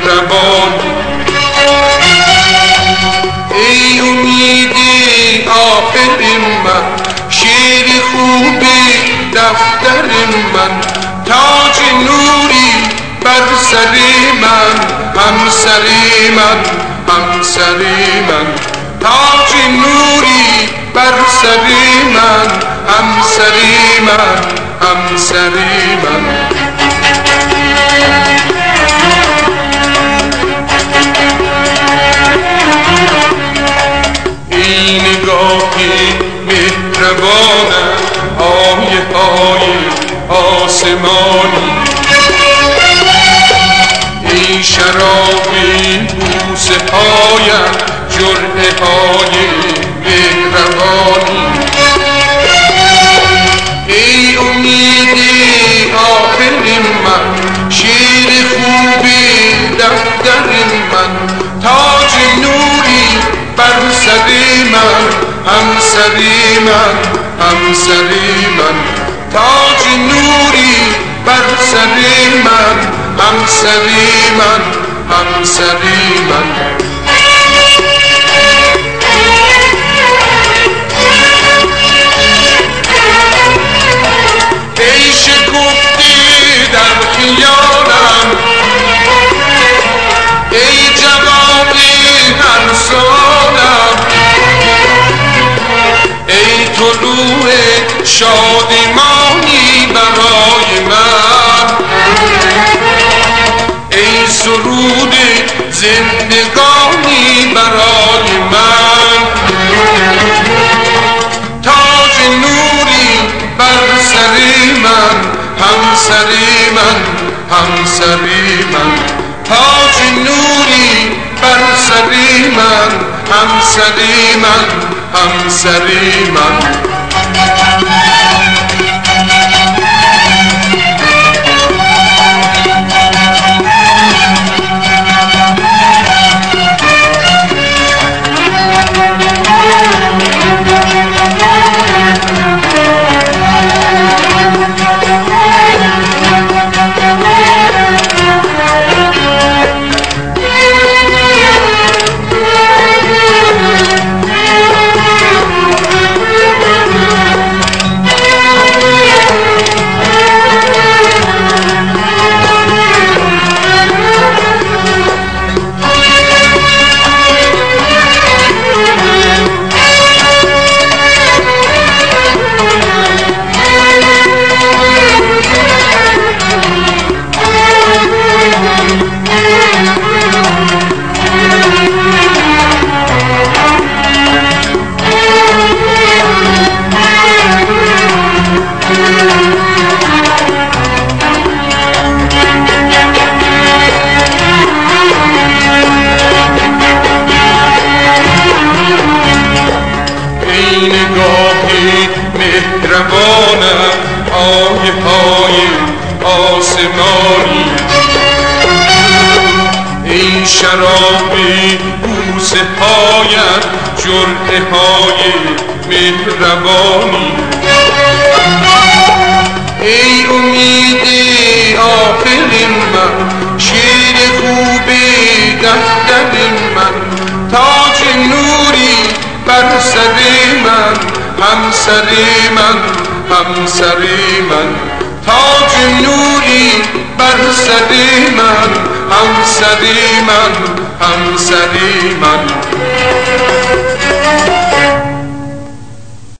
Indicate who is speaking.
Speaker 1: روان ای امید آخر من شیر خوب دفتر من تاج نوری بر سر من همسر من همسر من تاج نوری بر سر من همسر من همسر من من همسری من همسری من تاج نوری بر سری من همسری من همسری شادمانی برای من. ای سرود زندگانی برای من. تاج نوری بر سری من همسری من همسری من. تاج نوری بر سری من همسری من همسری من. ای شرابی بوسه هایت جرعه های مهربانی. ای امیدی آخر من شیر خوبی دفتر من. تاج نوری بر سری من همسری من همسری من. تاج نوری بر سری من همسری من همسری من